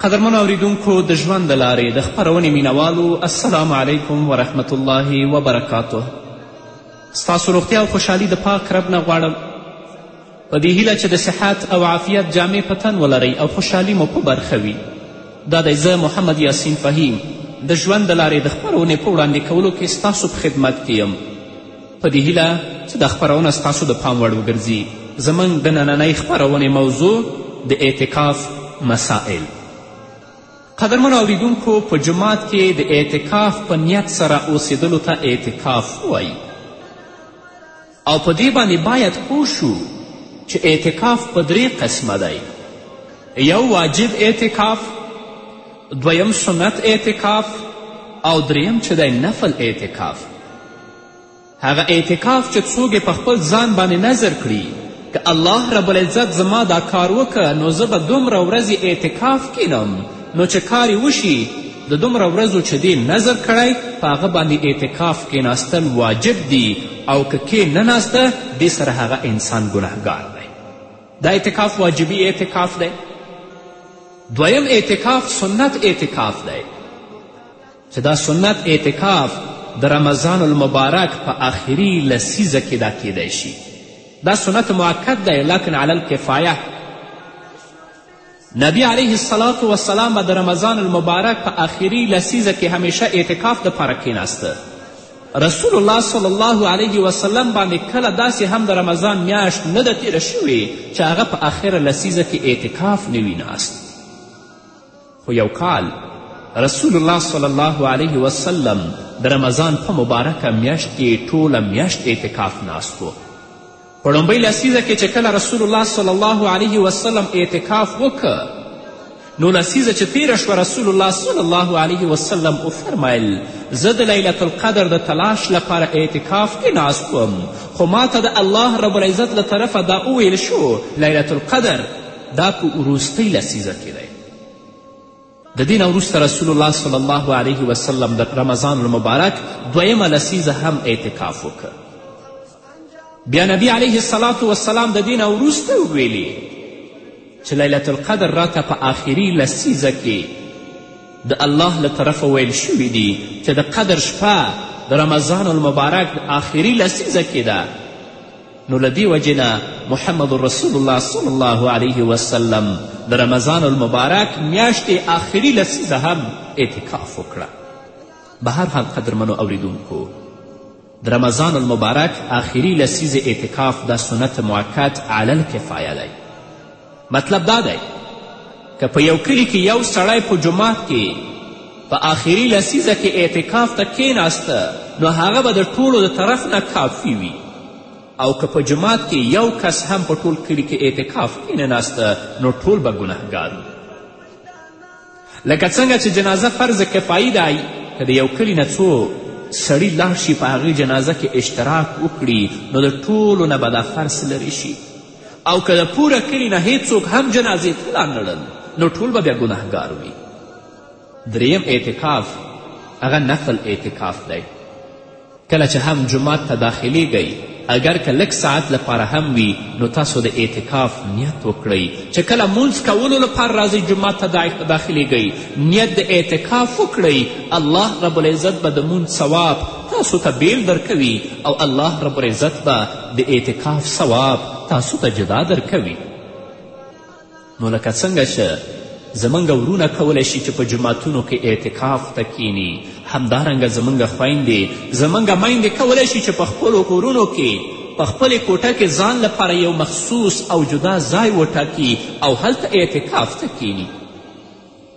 قدرمنو اوریدونکو د ژوند د لارې د خپرونې مینوالو السلام علیکم ورحمت الله وبرکاته ستاسو روغتیا او خوشحالي د پاک رب نه غواړم په دې هیله چې د صحت او عافیت جامې په تن ولرئ او خوشحالي مو په برخه وي دا دی زه محمد یاسین فهیم د ژوند د لارې د خپرونې په وړاندې کولو کې ستاسو په خدمت کې یم په دې هیله چې دا خپرونه ستاسو د پام وړ وګرځي زموږ د نننۍ خپرونې موضوع د اعتکاف مسائل قدرمنو اوریدونکو په جماعت کې د اعتکاف په نیت سره اوسېدلو ته اعتکاف وایي او په دې باندې باید پوه شو چې اعتکاف په درې قسمه دی یو واجب اعتکاف دویم سنت اعتکاف او دریم چې دی نفل اعتکاف هغه اعتکاف چې څوک په خپل ځان باندې نظر کړي که الله رب العزت زما دا کار وکړه نو زه به دومره ورځې اعتکاف کینم نو چې کار وشي د دومره ورځو چې دې نظر کړی په هغه باندې اعتکاف کیناستل واجب دي او که کې نه ناسته دې سره هغه انسان ګناهګار دی دا اعتکاف واجبي اعتکاف دی دویم اعتکاف سنت اعتکاف دی چې دا سنت اعتکاف د رمضان المبارک په آخري لسیزه کې دا کیدای شي دا سنت مؤکد دی لکن علی الکفایه نبی علیه السلام وسلام به د رمضان المبارک په آخري لسیزه کې همیشه اعتکاف دپاره کیناسته رسول الله صلی الله علیه وسلم باندې کله داسې هم د رمضان میاشت نه ده تیره شوې چې هغه په آخره لسیزه کې اعتکاف نه وي ناست خو یو کال رسول الله صلی الله علیه وسلم د رمضان په مبارکه میاشت کې ټوله میاشت اعتکاف ناست و په لومبۍ لسیزه کې چې کله رسول الله صلی الله علیه وسلم اعتکاف وکه نو لسیزه چې تیره شوه رسول الله صلی الله علیه وسلم وفرمیل زه د لیلة القدر د تلاش لپاره اعتکاف کې ناست وم خو ما ته د الله رب العزت له طرفه دا وویل شو لیلة القدر دا په وروستۍ لسیزه کې دی د دې نه وروسته رسول الله صلی الله علیه وسلم د رمضان المبارک دویمه لسیزه هم اعتکاف وکړ بیا نبی علیه السلام وسلام د دې نه وروسته وویلي چې لیلة القدر راته په آخري لسیزه کې د الله له طرفه ویل شوي دي چې د قدر شپه د رمضان المبارک د آخري لسیزه کې ده نو له دې وجې نه محمد رسول الله صلی الله علیه وسلم د رمضان المبارک میاشتې آخري لسیزه هم اعتکاف وکړه به هر حال قدرمنو اوریدونکو د رمضان المبارک آخري لسیزې اعتکاف دا سنت معکد علل کفایه دی مطلب دا دی که په یو کلي کې یو سړی په جومات کې په آخري لسیزه کې اعتکاف ته کیناسته نو هغه به د ټولو د طرف نه کافي وي او که په جومات کې یو کس هم په ټول کلي کې اعتکاف کینه ناسته نو ټول به ګنهګار وي لکه څنګه چې جنازه فرض کفایي دی که د یو کلي نه څو سړي لاړ شي په هغې جنازه کې اشتراک وکړي نو د ټولو نه به دا فرض لرې شي او که د پوره کلي نه هیڅوک هم جنازې ته لانړل نو ټول به بیا ګناهګار وي دریم اعتکاف هغه نفل اعتکاف دی کله چې هم جومات ته داخلیږئ اګر که لږ ساعت لپاره هم وي نو تاسو د اعتکاف نیت وکړئ چې کله مونځ کولو لپاره راځئ جومات ته داخلیږئ نیت د اعتکاف وکړئ الله رب العزت به د مونځ ثواب تاسو ته بیل درکوي او الله رب العزت به د اعتکاف ثواب تاسو ته جدا درکوي نو لکه څنګه چې زمونږ ورونه کولی شي چې په جوماتونو کې اعتکاف ته کینی همدارنګه زمونږ خویندې زمونږ میندې کولی شي چې په خپلو کورونو کې په خپلې کوټه کې ځان لپاره یو مخصوص او جدا ځای وټاکي او هلته اعتکاف ته کینی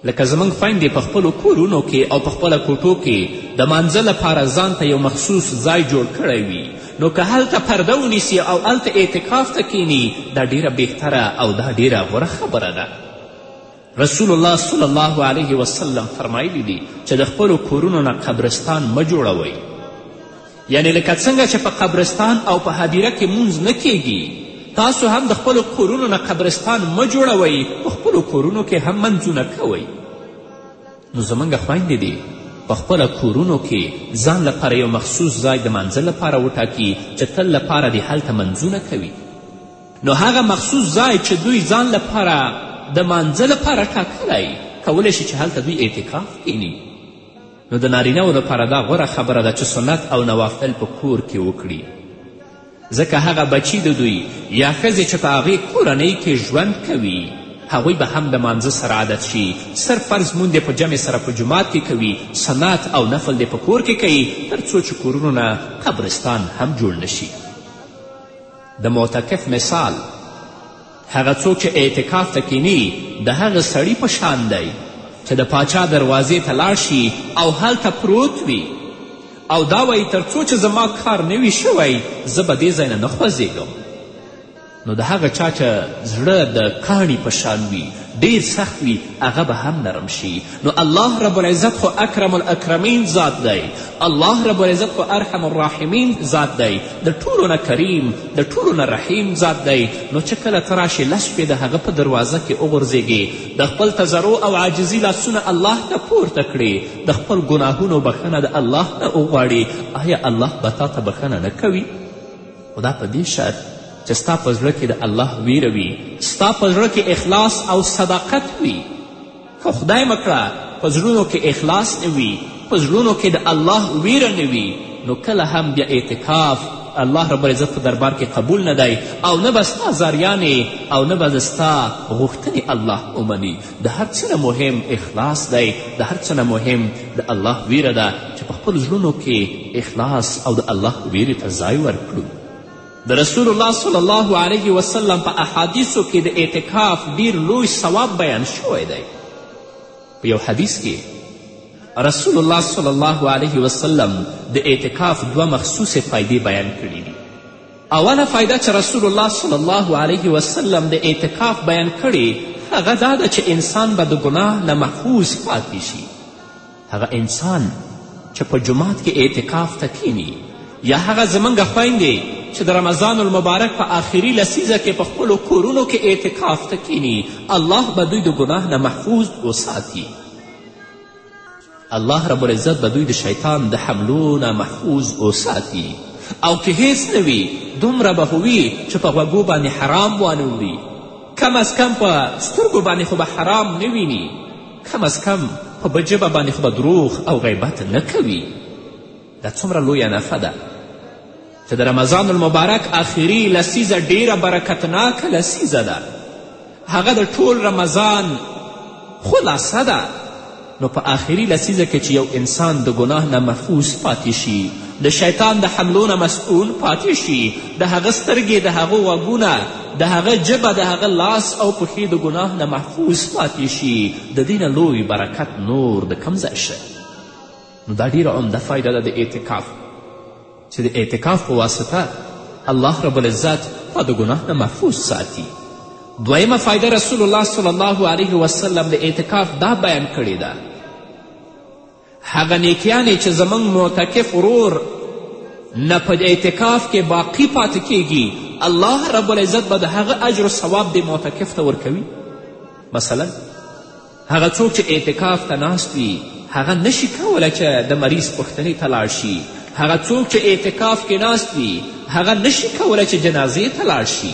لکه زموږ خویندې په خپلو کورونو کې او په خپله کوټو کې د مانځه لپاره ځان ته یو مخصوص ځای جوړ کړی وي نو که هلته پرده ونیسي او هلته اعتکاف ته کیني دا ډیره بهتره او دا ډیره غوره خبره ده رسول الله صلی الله علیه وسلم فرمایلی دي چې د خپلو کورونو نه قبرستان مه جوړوئ یعنې لکه څنګه چې په قبرستان او په هدیره کې مونځ نه کیږي تاسو هم د خپلو کورونو نه قبرستان مه جوړوئ په خپلو کورونو کې هم منځونه کوئ نو زموږ خویندې دي په خپله کورونو کې ځان لپاره یو مخصوص ځای د منځه لپاره وټاکي چې تل لپاره دې هلته منځونه کوي نو هغه مخصوص ځای چې دوی ځان لپاره د منځه لپاره ټاکلی کولی شي چې هلته دوی اعتکاف کینی نو د نارینه و لپاره دا غوره خبره ده چې سنت او نوافل په کور کې وکړي ځکه هغه بچي د دوی یا ښځې چې په هغې کورنۍ کې ژوند کوي هغوی به هم لمانځه سره عادت شي سر فرض مونځ په جمع سره په جومات کې کوي سنت او نفل دې په کور کې کوي تر څو چې کورونو نه قبرستان هم جوړ نشي د معتکف مثال هغه څوک چې اعتکاف ته کیني د هغه سړي په شان دی چې د پاچا دروازې ته لاړ شي او هلته پروت وي او دا وایي تر څو چې زما کار نه وي شوی زه به دې ځای نه نه خوځېږم نو د هغه چا چې زړه د کاڼي په شان وي ډیر سخت وي هغه به هم نرم شي نو الله رب العزت خو اکرم الاکرمین ذات دی الله رب العزت خو ارحم الراحمین ذات دی د ټولو نه کریم د ټولو نه رحیم ذات دی نو چې کله ته راشې لس شپې د هغه په دروازه کې وغورځېږې د خپل تضرع او عاجزي لاسونه الله ته پورته کړې د خپل ګناهونو بښنه د الله نه وغواړې آیا الله به تا ته بښنه نه کوي خو دا په دې شرط چې ستا په زړه کې د الله ویره وي ستا په زړه کې اخلاص او صداقت وي که خدای مه کړه په زړونو کې اخلاص نه وي په زړونو کې د الله ویره نه وي نو کله هم بیا اعتکاف الله رب العزت په دربار کې قبول نه دی او نه به ستا زاریانې او نه به د ستا غوښتنې الله ومني د هر څه نه مهم اخلاص دی د هر څه نه مهم د الله ویره ده چې په خپلو زړونو کې اخلاص او د الله ویرې ته ځای ورکړو د رسول الله صلی الله علیه وسلم په احادیثو کې د اعتکاف ډیر لوی ثواب بیان شوی دی په یو حدیث کې رسول الله صلی الله علیه وسلم د اعتکاف دوه مخصوصې فایدې بیان کړي دي اوله فایده چې رسول الله صلی الله علیه وسلم د اعتکاف بیان کړي هغه دا ده چې انسان به د ګناه نه محفوظ پاتې شي هغه انسان چې په جومات کې اعتکاف ته کینی یا هغه زموږ خویندې چې د رمضان المبارک په آخري لسیزه کې په خپلو کورونو کې اعتکاف ته کینی الله به دوی د ګناه نه محفوظ وساتي الله رب العزت به دوی د شیطان د حملو نه محفوظ وساتي او که هیڅ نه وي دومره به هوي چې په غوږو باندې حرام وانه وړي کم از کم په سترګو باندې خو به حرام نه ویني کم از کم په به ژبه باندې خو به دروغ او غیبت نه کوي دا څومره لویه نفع ده چې د رمضان المبارک آخري لسیزه ډیره برکتناکه لسیزه ده هغه د ټول رمضان خلاصه ده نو په آخري لسیزه کې چې یو انسان د ګناه نه محفوظ پاتې شي د شیطان د حملو نه مسئول پاتې شي د هغه سترګې د هغه غوږونه د هغه ژبه د هغه لاس او پښې د ګناه نه محفوظ پاتې شي د دې نه لوی برکت نور د کوم ځای شه نو دا ډیره عمده فایده ده د اعتکاف چې د اعتکاف په واسطه الله رب العزت تا د ګناه نه محفوظ ساتي دویمه فایده رسول الله صلی الله علیه وسلم د اعتکاف دا بیان کړې ده هغه نیکیانې چې زموږ معتکف ورور نه په اعتکاف کې باقی پاتې کیږي الله رب العزت به د هغه اجر و ثواب د معتکف ته ورکوي مثلا هغه څوک چې اعتکاف ته ناست وي هغه نشي کولی چې د مریض پوښتنې ته لاړ شي هغه څوک چې اعتکاف کې ناست وي هغه نشي کولی چې جنازې ته لاړ شي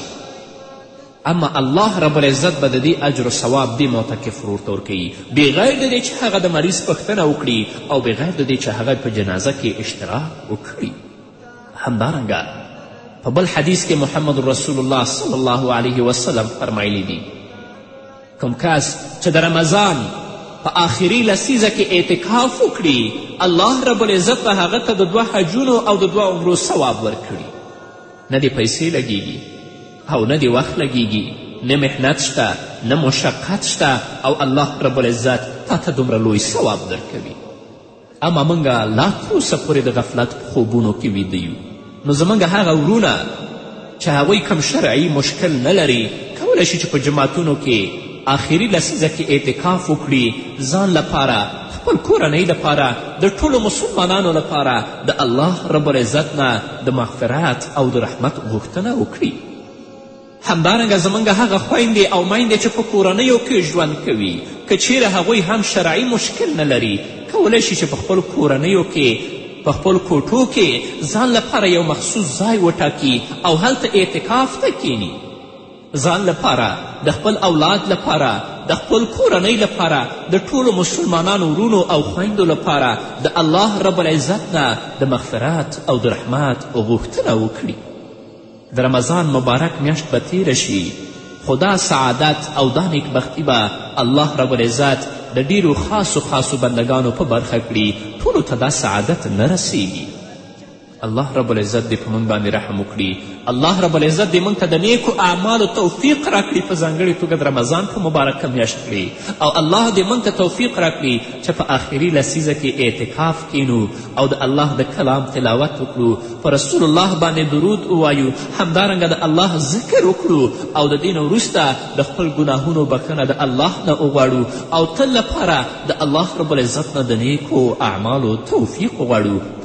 اما الله رب العزت به د دې اجر و ثواب دې معتکف ورور ته ورکوي بغیر د دې چې هغه د مریض پوښتنه وکړي او بغیر د دې چې هغه په جنازه کې اشتراک وکړي همدارنګه په بل حدیث کې محمد رسول الله صلی الله علیه وسلم فرمایلی دي کوم کس چې د رمضان په آخري لسیزه کې اعتکاف وکړي الله رب العزت به هغه ته د دوه حجونو او د دوه عمرو ثواب ورکړي نه دې پیسې لګیږي او نه دې وخت لګیږي نه محنت شته نه مشقت شته او الله رب العزت تا ته دومره لوی ثواب درکوي اما موږ لا تر اوسه پورې د غفلت په خوبونو کې ویده یو نو زموږ هغه ورونه چې هغوی کم شرعي مشکل نه لري کولی شي چې په جماعتونو کې آخري لسیزه کې اعتکاف وکړي ځان لپاره خپل کورنۍ لپاره د ټولو مسلمانانو لپاره د الله رب العزت نه د مغفرت او د رحمت غوښتنه وکړي همدارنګه زموږ هغه خویندې او میندې چې په کورنیو کې ژوند کوي که چیرې هغوی هم شرعي مشکل نه لري کولی شي چې په خپل کورنیو کې په خپل کوټو کې ځان لپاره یو مخصوص ځای وټاکي او هلته اعتکاف ته کینی ځان لپاره د خپل اولاد لپاره د خپل کورنۍ لپاره د ټولو مسلمانانو ورونو او خویندو لپاره د الله رب العزت نه د مغفرت او د رحمت غوښتنه وکړي د رمضان مبارک میاشت به تیره شي خو دا سعادت او دا نیکبختي به الله رب العزت د ډیرو خاصو خاصو بندګانو په برخه کړي ټولو ته دا سعادت نه رسیږي الله رب العزت دې په موږ باندې رحم وکړي الله رب العزت دې موږ ته د نیکو اعمالو توفیق راکړي په ځانګړې توګه د رمضان په مبارکه میاشت کړي او الله دې موږ ته توفیق راکړي چې په آخري لسیزه کې اعتکاف کینو او د الله د کلام تلاوت وکړو په رسول الله باندې درود ووایو همدارنګه د الله ذکر وکړو او د دین وروسته د خپل ګناهونو بخښنه د الله نه وغواړو او تل لپاره د الله رب العزت نه د نیکو اعمالو توفیق وغواړو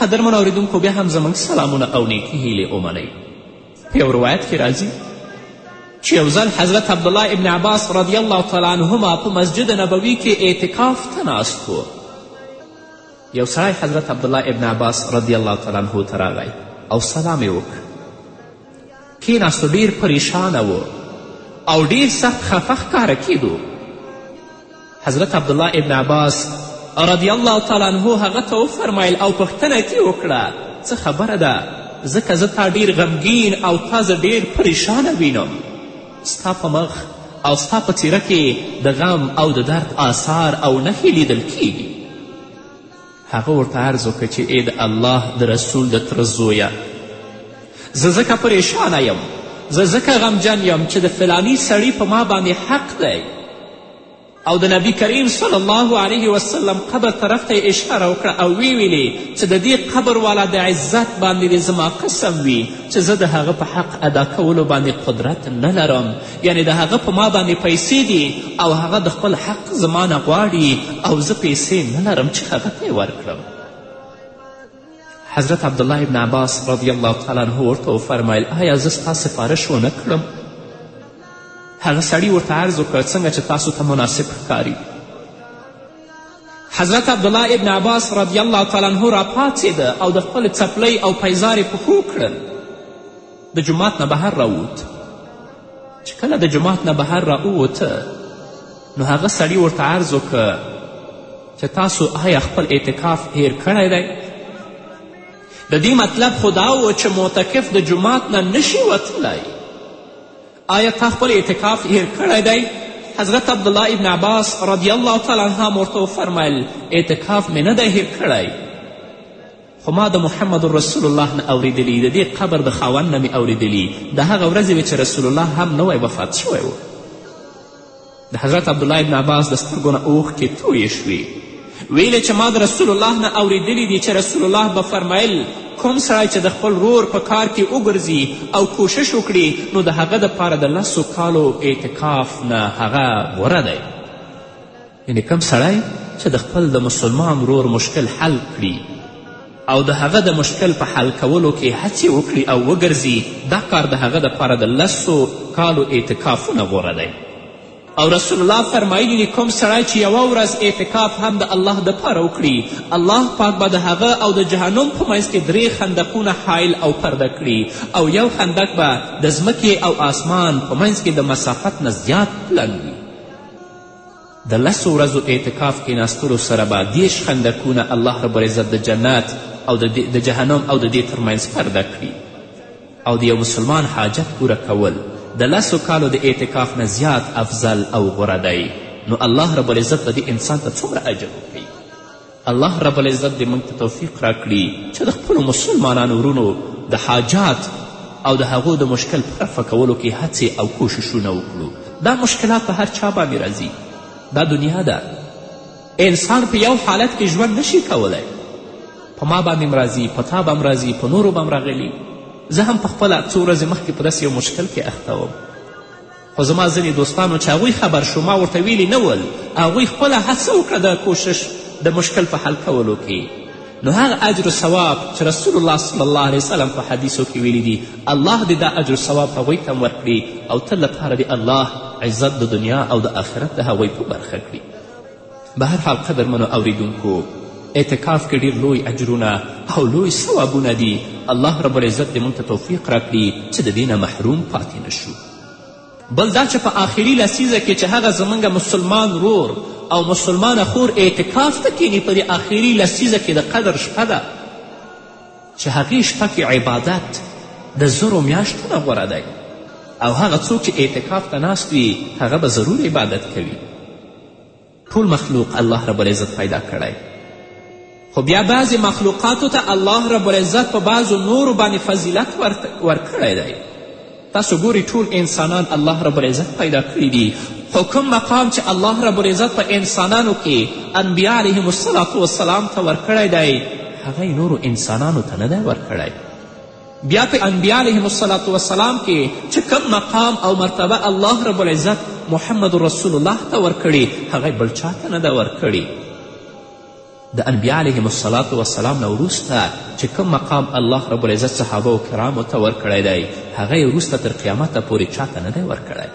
قدرمن اوریدونکو بیا هم زموږ سلامونه او نیکې هیلې ومنئ په یو روایت کې راځي چې یو ځل حضرت عبدالله ابن عباس رضی الله تعالی عنهما په مسجد نبوي کې اعتکاف ته ناست و یو سړی حضرت عبدالله ابن عباس رضی الله تعالی عنه ته راغی او سلام یې وکړ کیناستو ډیر پریشانه و او ډیر سخت خفه ښکاره کیدو حضرت عبدالله ابن عباس رضی الله تعالی عنه هغه ته وفرمایل او پوښتنه ترې وکړه څه خبره ده ځکه زه تا ډیر غمګین او تا زه ډیر پریشانه وینم ستا په مخ او ستا په څیره کې د غم او د درد آثار او نښې لیدل کیږي هغه ورته عرض وکړ چې ای د الله د رسول د تره زویه زه ځکه پریشانه یم زه ځکه غمجن یم چې د فلانی سړي په ما باندې حق دی او د نبی کریم صلی الله علیه وسلم قبر طرف ته اشاره وکړه او ویې ویلې چې د دې قبر والا د عزت باندې دې زما قسم وي چې زه د هغه په حق ادا کولو باندې قدرت نه لرم یعنې د هغه په ما باندې پیسې دي او هغه د خپل حق زما نه غواړي او زه پیسې نه لرم چې هغه ته یې ورکړم حضرت عبدالله ابن عباس رضی الله تعالی عنه ورته وفرمیل آیا زه ستا سفارش ونه کړم هغه سړي ورته عرض وکړ څنګه چې تاسو ته مناسب ښکاري حضرت عبدالله ابن عباس رضی الله تعالی عنه راپاڅېده او د خپل څپلۍ او پیزار یې پښو کړل د جومات نه بهر راووت چې کله د جومات نه بهر راووته نو هغه سړي ورته عرض وکړه چې تاسو آیا خپل اعتکاف هیر کړی دی د دې مطلب خو دا و چې معتکف د جومات نه نشي وتلی آیا تا خپل اعتکاف هیر کړی دی حضرت عبدالله ابن عباس رضی الله تعالی عنهم ورته وفرمیل اعتکاف مې نه دی هیر کړی خو ما د محمد رسول الله نه اوریدلي د دې قبر د خاوند نه مې اوریدلي د هغه ورځې وې چې رسول الله هم نوی وفات شوی و د حضرت عبدالله ابن عباس د سترګو نه اوښکې تویې شوې ویلې چې ما د رسول الله نه اوریدلي دي چې رسول الله به فرمایل کوم سړی چې د خپل رور په کار کې وګرځي او کوشش وکړي نو د هغه دپاره د لسو کالو اعتکاف نه هغه غوره دی یعنې کم سړی چې د خپل د مسلمان ورور مشکل حل کړي او د هغه د مشکل په حل کولو کې هڅې وکړي او وګرځي دا کار د هغه دپاره د لسو کالو اعتکافونه غوره دی او رسول الله فرمایلی دی کوم سړی چې یوه ورځ اعتکاف هم د الله دپاره وکړي الله پاک به د هغه او د جهنم په منځ کې درې خندقونه حایل او پرده کړي او یو خندق به د ځمکې او آسمان په منځ کې د مسافت نه زیات پلن وي د لسو ورځو اعتکاف کیناستلو سره به دیش خندکونه الله رب العزت د جنت او د جهنم او د دې ترمنځ پرده کړي او د یو مسلمان حاجت پوره کول د لسو کالو د اعتکاف نه زیات افضل او غوره دی نو الله رب العزت به دې انسان ته څومره اجر ورکوي الله رب العزت دې موږ ته توفیق راکړي چې د خپلو مسلمانانو ورونو د حاجات او د هغو د مشکل په رفع کولو کې هڅې او کوششونه وکړو دا مشکلات په هر چا باندې راځي دا دنیا ده انسان په یو حالت کې ژوند نشي کولی په ما باندې هم راځي په تا به هم راځي په نورو به هم راغلي زه هم په خپله څو ورځې مخکې په داسې یو مشکل کې اخته وم خو زما ځینې دوستانو چې هغوی خبر شو ما ورته ویلي نه ول هغوی خپله هڅه وکړه د کوشش د مشکل په حل کولو کې نو هغه اجر ثواب چې رسول الله صلی الله علیه وسلم په حدیثو کې ویلي دي الله دې دا اجر ثواب هغوی ته هم ورکړي او تل لپاره دې الله عزت د دنیا او د آخرت د هغوی په برخه کړي به هر حال قدرمنو اوریدونکو اعتکاف کې ډیر لوی اجرونه او لوی ثوابونه دي الله رب العزت دې موږ ته توفیق راکړي چې د دې نه محروم پاتې نشو بل دا چې په آخري لسیزه کې چې هغه زمونږ مسلمان ورور او مسلمانه خور اعتکاف ته کیني په دې آخري لسیزه کې د قدر شپه ده چې هغې شپه کې عبادت د زرو میاشتو نه غوره دی او هغه څوک چې اعتکاف ته ناست وي هغه به ضرور عبادت کوي ټول مخلوق الله رب العزت پیدا کړی خو بیا بعضې مخلوقاتو ته الله رب العزت په بعضو نورو باندې فضیلت ورکړی دی تاسو ګوري ټول انسانان الله رب العزت پیدا کړي دي خو کوم مقام چې الله رب العزت په انسانانو کې انبیا علیهم الصلاة والسلام ته ورکړی دی هغه نورو انسانانو ته نه دی ورکړی بیا په انبیا علیهم الصلاة والسلام کې چې کوم مقام او مرتبه الله رب العزت محمد رسول الله ته ورکړي هغه بل چا ته نه ده ورکړي د انبیا علیهم الصلاة والسلام نه وروسته چې کوم مقام الله رب العزت صحابه و کرامو ته ورکړی دی هغه یې وروسته تر قیامته پورې چا ته نه دی ورکړی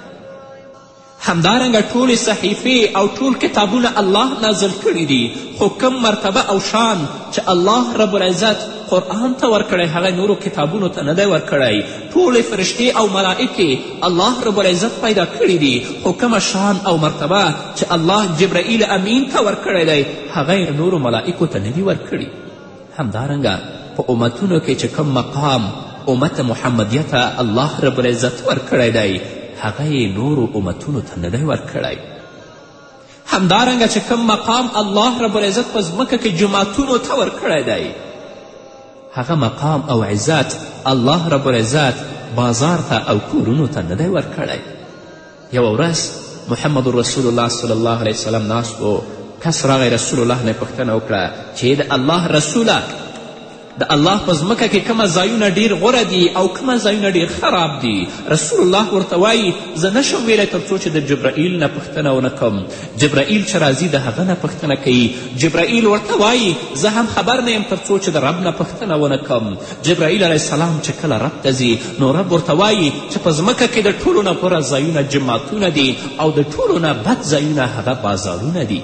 همدارنګه ټولې صحیفې او ټول کتابونه الله نازل کړي دي خو کم مرتبه او شان چې الله رب العزت قرآن ته ورکړی هغه نورو کتابونو ته نه دی ورکړی ټولې فرشتې او ملائکې الله رب العزت پیدا کړي دي خو کومه شان او مرتبه چې الله جبرائیل امین ته ورکړی دی هغه نورو ملائکو ته نه دي ورکړي همدارنګه په امتونو کې چې کوم مقام امت محمدیه ته الله رب العزت ورکړی دی هغه یې نورو امتونو ته نه دی ورکړی همدارنګه چې کوم مقام الله رب العزت په ځمکه کې جماعتونو ته ورکړی دی هغه مقام او عزت الله رب العزت بازار ته او کورونو ته نه دی ورکړی یوه ورځ محمد رسول الله صلی الله علیه وسلم ناست و کس راغی رسول الله نه پوښتنه وکړه چې د الله رسوله د الله په ځمکه کې کومه ځایونه ډیر غوره دي او کومه ځایونه ډیر خراب دي رسول الله ورته وایي زه نشم ویلی تر څو چې د جبرائیل نه پوښتنه ونه کوم جبرائیل چې راځي د هغه نه پوښتنه کوي جبرائیل ورته وایي زه هم خبر نه یم تر څو چې د رب نه پوښتنه ونه کوم جبرائیل علیه السلام چې کله رب ته ځي نو رب ورته وایي چې په ځمکه کې د ټولو نه غوره ځایونه جماعتونه دي او د ټولو نه بد ځایونه هغه بازارونه دي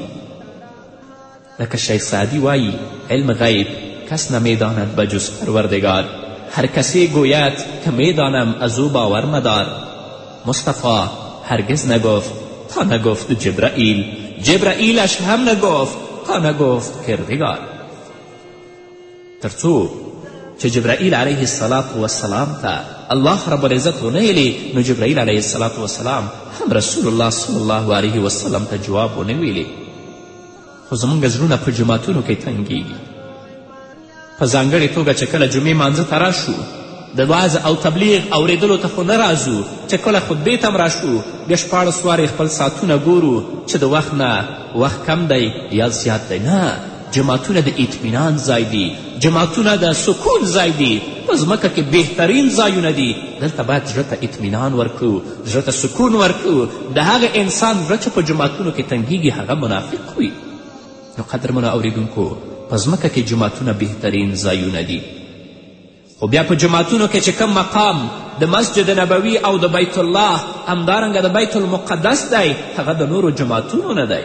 لکه شیخ سعدی وایي علم غیب کس نه میداند به جز پروردگار هر کسی گوید که میدانم از او باور مدار مصطفی هرگز نگفت تا نگفت جبرائیل جبرائیلش هم نگفت تا نگفت کردگار تر څو چې جبرائیل علیه السلام وسلام ته الله رب العزت ونه ویلې نو جبرائیل علیه السلام وسلام هم رسول الله صلی الله علیه وسلم ته جواب ونه ویلې خو زموږ زړونه په جماعتونو کې تنګیږي په ځانګړې توګه چې کله جمعې مانځه ته راشو د وعظ او تبلیغ اوریدلو ته خو نه راځو چې کله خطبې ته هم راشو بیا شپاړس وارې خپل ساعتونه ګورو چې د وخت نه وخت کم دی یا زیات دی نه جماعتونه د اطمینان ځای دي جماعتونه د سکون ځای دي په ځمکه کې بهترین ځایونه دي دلته باید زړه ته اطمینان ورکړو زړه ته سکون ورکړو د هغه انسان زړه چې په جماعتونو کې تنګیږي هغه منافق وي نو قدرمنو اوریدونکو په ځمکه کې جماعتونه بهترین ځایونه دي خو بیا په جماعتونو کې چې کوم مقام د مسجد نبوي او د بیت الله همدارنګه د بیت المقدس دی هغه د نورو جماعتونو نه دی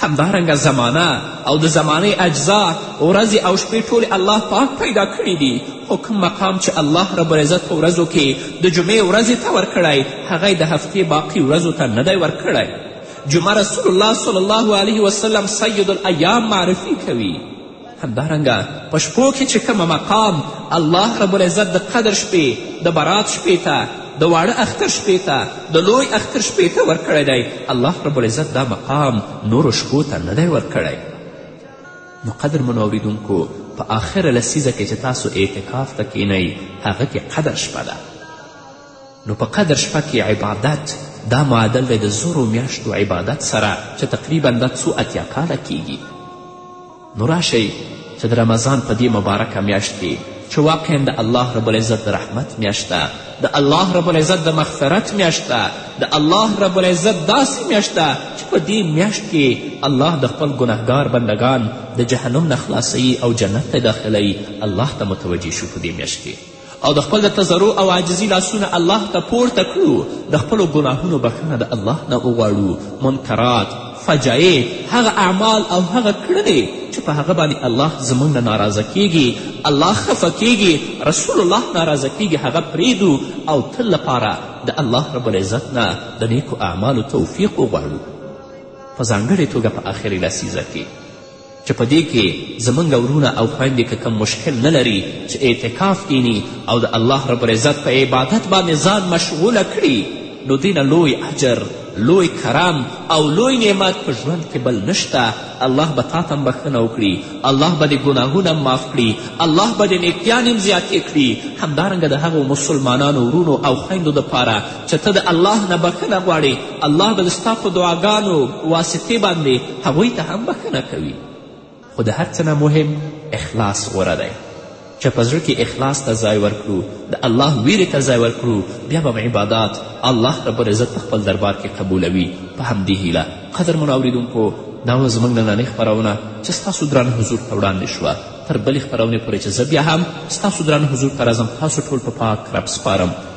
همدارنګه زمانه او د زمانې اجزا ورځې او شپې ټولې الله پاک پیدا کړي دي خو کوم مقام چې الله رب العزت په ورځو کې د جمعې ورځې ته ورکړی هغه د هفتې باقي ورځو ته نه دی ورکړی جمعه رسول الله صلی الله علیه وسلم سید الایام معرفي کوي همدارنګه په شپو کې چې کومه مقام الله رب العزت د قدر شپې د برات شپې ته د واړه اختر شپې ته د لوی اختر شپې ته ورکړی دی الله رب العزت دا مقام نورو شپو ته نه دی ورکړی نو قدر منو اوریدونکو په آخره لسیزه کې چې تاسو اعتکاف ته کینئ هغه کې قدر شپه ده نو په قدر شپه کې عبادت دا معادل دی د زرو میاشتو عبادت سره چې تقریبا دا څو اتیا کاله کیږي نو راشئ چې د رمضان په دې مبارکه میاشت کې چې واقعا د الله رب العزت د رحمت میاشت ده د الله رب العزت د مغفرت میاشت ده د الله رب العزت داسې میاشت ده چې په دې میاشت کې الله د خپل ګناهګار بندګان د جهنم نه خلاصوي او جنت ته داخلوي الله ته متوجه شو په دې میاشت کې او د خپل د تضرع او عاجزي لاسونه الله ته پورته کړو د خپلو ګناهونو بښنه د الله نه وغواړو منکرات فجایع هغه اعمال او هغه کړنې چې په هغه باندې الله زموږ نه ناراضه کیږي الله خفه کیږي رسول الله ناراضه کیږي هغه پریږدو او تل لپاره د الله رب العزت نه د نیکو اعمالو توفیق وغواړو په ځانګړې توګه په آخري لسیزه کې چې په دې کې زمونږ ورونه او خویندې که کوم مشکل نه لري چې اعتکاف کینی او د الله رب العزت په عبادت باندې ځان مشغوله کړي نو دې نه لوی اجر لوی کرم او لوی نعمت په ژوند کې بل نشته الله به تا ته بښنه وکړي الله به دې ګناهونه معاف کړي الله به دې نیکیان هم زیاتې کړي همدارنګه د هغو مسلمانانو ورونو او خویندو دپاره چې ته د الله نه بښنه غواړې الله به ستا په دعاګانو واسطې باندې هغوی ته هم بښنه کوي خو د هر څه نه مهم اخلاص غوره دی چې په زړه کې اخلاص ته ځای ورکړو د الله ویرې ته ځای ورکړو بیا به عبادات الله رب العزت په خپل دربار کې قبولوي په همدې هیله قدرمنو اورېدونکو دا وه زموږ نننۍ خپرونه چې ستاسو دران حضور ته وړاندې شوه تر بلې خپرونې پورې چې زه بیا هم ستاسو دران حضور ته راځم تاسو ټول په پاک رب سپارم